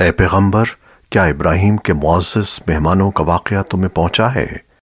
اے پیغمبر کیا ابراہیم کے معزز مہمانوں کا واقعہ تمہیں پہنچا ہے؟